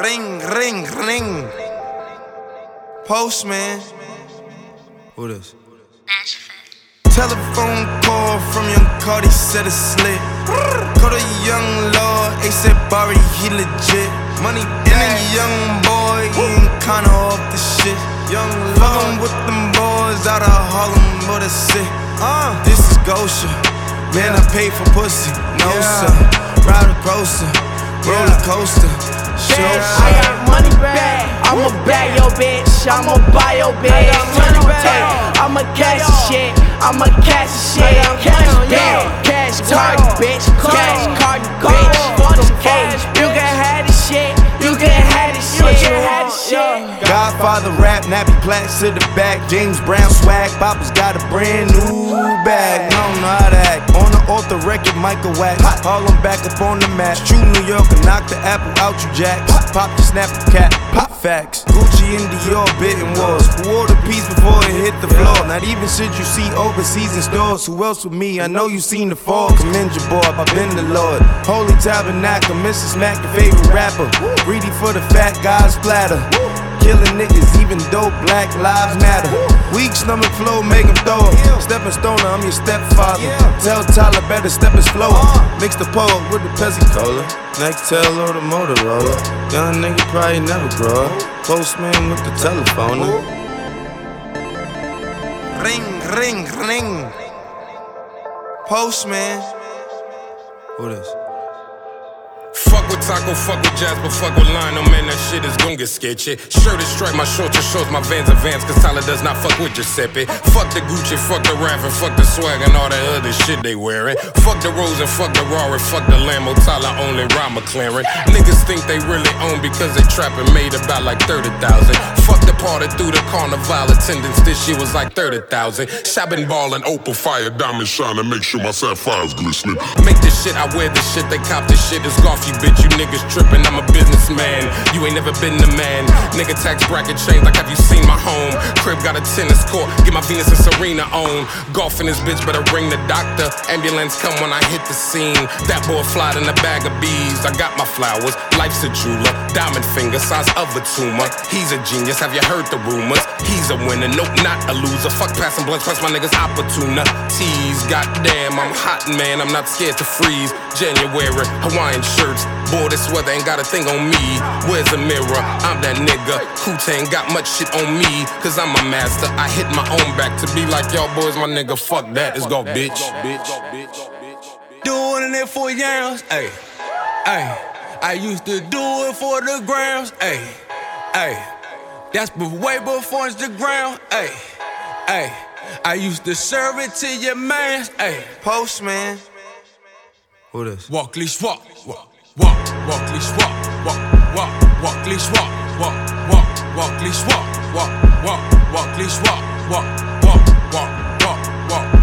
Ring, ring, ring. Postman. Who this? Telephone call from young Carti said it's slit. Call the young lord, ASAP Bari, he legit. Money in a young boy, he ain't kinda off the shit. Young lord with them boys out of Harlem, but it's it. Uh, this is Gosha. Man, I pay for pussy, no sir. Ride a grocer, roller coaster. Show I got money bag. I'ma bag your bitch. I'ma buy your bitch. I got Money bag. I'ma cash the shit. I'ma cash the shit. Cash bag. Cash card, bitch. Cash card, bitch. Fuck them cash. You can have the shit. You can have the shit. You can have the shit. Godfather rap, nappy plaques to the back. James Brown swag, Papa's got a brand new bag. Michael Wax. Harlem back up on the mat. True New York and knock the apple out you jack. Pop the snap cap, pop facts. Gucci and Dior bitten walls. Who wore the piece before it hit the floor? Not even should you see overseas in stores. Who else with me? I know you seen the fall. Commend your boy, I've been the Lord. Holy Tabernacle, Mrs. Mac, your favorite rapper. Greedy for the fat guys splatter. Killing niggas, even dope, black lives matter. Weak stomach flow, make him throw up. Stepping stoner, I'm your stepfather. Tell Tyler better step his flow. Mix the pole with the Pepsi Cola. Next tell or the Motorola. Young nigga probably never grow up. Postman with the telephone. Ring, ring, ring. Postman. Who this? With Taco, fuck with Jazz, but fuck with Lionel, man, that shit is gon' get sketchy. Shirt is straight, my shorts just shows my Vans advance, cause Tyler does not fuck with Giuseppe. Fuck the Gucci, fuck the Raff, and fuck the swag and all that other shit they wearing. Fuck the Rose and fuck the Rari, fuck the Lambo, Tyler only ride McLaren. Niggas think they really own because they trapping made about like 30,000. Fuck the party through the carnival attendance, this shit was like 30,000. Shopping ballin', Opal fire, diamond shine, and make sure my sapphire's glistening. Make this shit, I wear this shit, they cop this shit, it's golf, you bitch, you niggas trippin', I'm a businessman. You ain't never been the man. Nigga tax bracket change, like have you seen my home? Crib got a tennis court, get my Venus and Serena on. Golfing this bitch, better ring the doctor. Ambulance come when I hit the scene. That boy fly in a bag of bees. I got my flowers, life's a jeweler. Diamond finger, size of a tumor. He's a genius, have you heard the rumors? He's a winner, nope, not a loser. Fuck passing blunts, plus my niggas opportunities. Goddamn, I'm hot, man, I'm not scared to freeze. January, Hawaiian shirts. Boy, this weather ain't got a thing on me. Where's the mirror? I'm that nigga. Kuta ain't got much shit on me. Cause I'm a master. I hit my own back to be like y'all boys, my nigga. Fuck that. It's go, bitch. Doing it for yams, ayy, ayy. I used to do it for the grams, ayy, ayy. That's be- way before Instagram, ayy, ayy. I used to serve it to your mans, ayy. Postman. Who this? Walk, leash, walk, walk, Walk, walk, leash, walk, walk, walk, walk, leash, walk, walk, walk, walk, leash, walk, walk, walk, walk, leash, walk, walk, walk, walk, walk, walk.